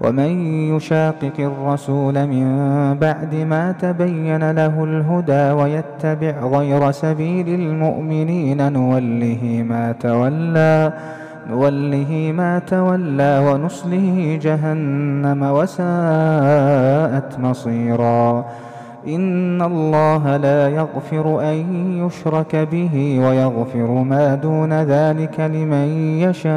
ومن يشاقق الرسول من بعد ما تبين له الهدى ويتبع غير سبيل المؤمنين نوله ما تولى نوله ما تولى ونصله جهنم وساءت مصيرا. إن الله لا يغفر أن يشرك به ويغفر ما دون ذلك لمن يشاء.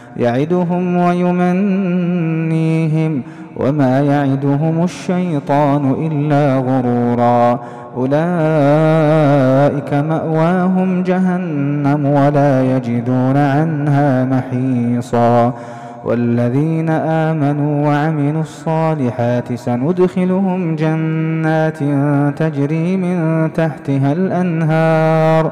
يعدهم ويمنيهم وما يعدهم الشيطان إلا غرورا. أولئك مأواهم جهنم ولا يجدون عنها محيصا. والذين آمنوا وعملوا الصالحات سندخلهم جنات تجري من تحتها الأنهار.